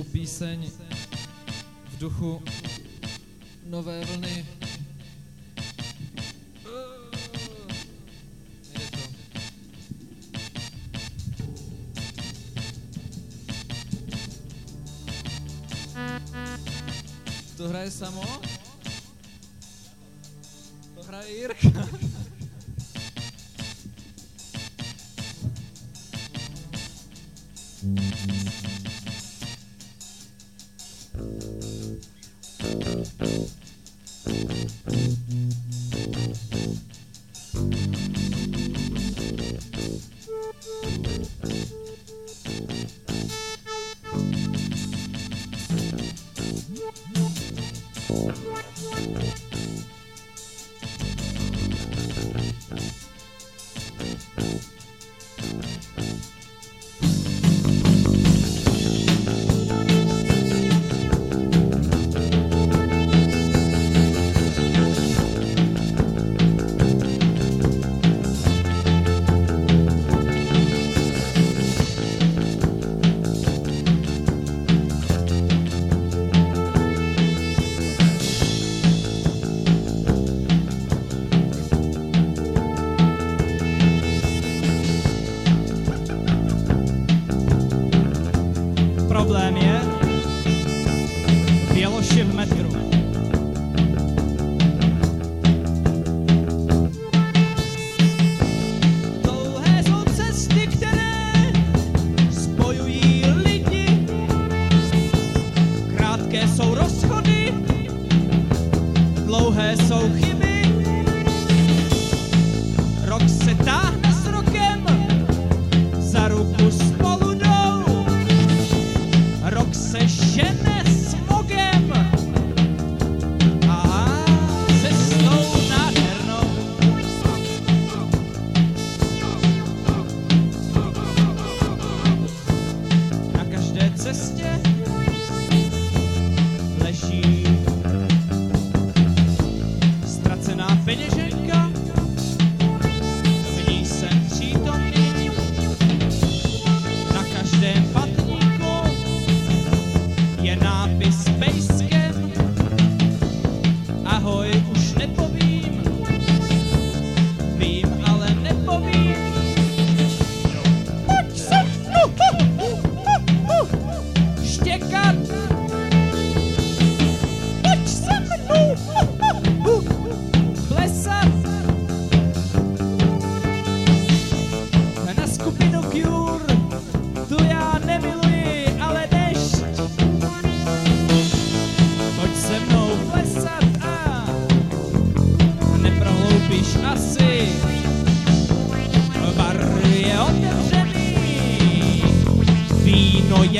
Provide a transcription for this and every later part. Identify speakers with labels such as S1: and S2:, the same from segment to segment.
S1: novou píseň v duchu nové vlny. To hraje samo? To hraje Jirka. うん。
S2: Problém je Běloši v metru.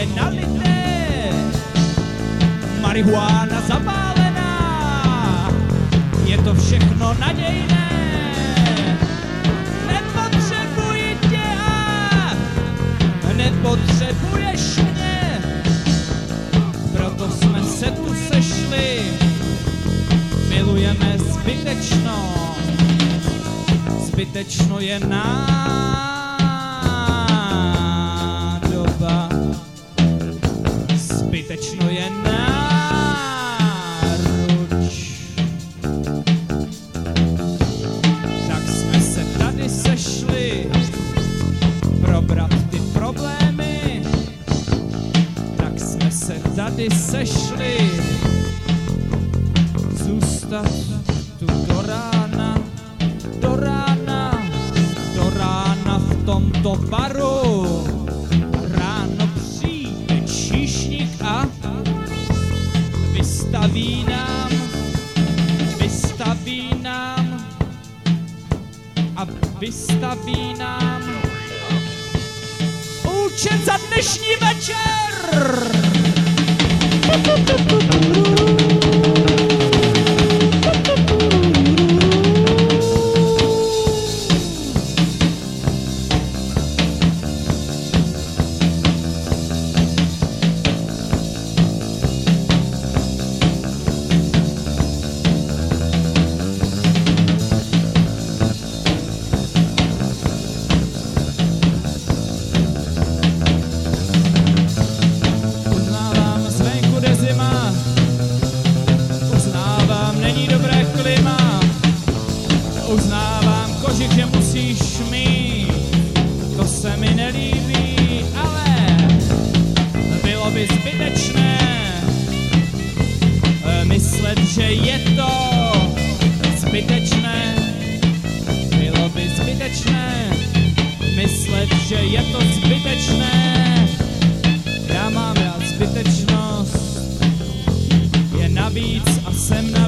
S2: Je nalité, marihuána zapálená, je to všechno nadějné. Nepotřebuji tě a nepotřebuješ mě, proto jsme se tu sešli, milujeme zbytečno, zbytečno je nádoba, zbytečno je náruč. Tak jsme se tady sešli, probrat ty problémy, tak jsme se tady sešli zůstat tu do rána, do rána, do rána v tomto baru. Vystaví nám účet za dnešní večer. Myslet, že je to zbytečné, bylo by zbytečné myslet, že je to zbytečné. Já mám rád zbytečnost, je navíc a jsem navíc.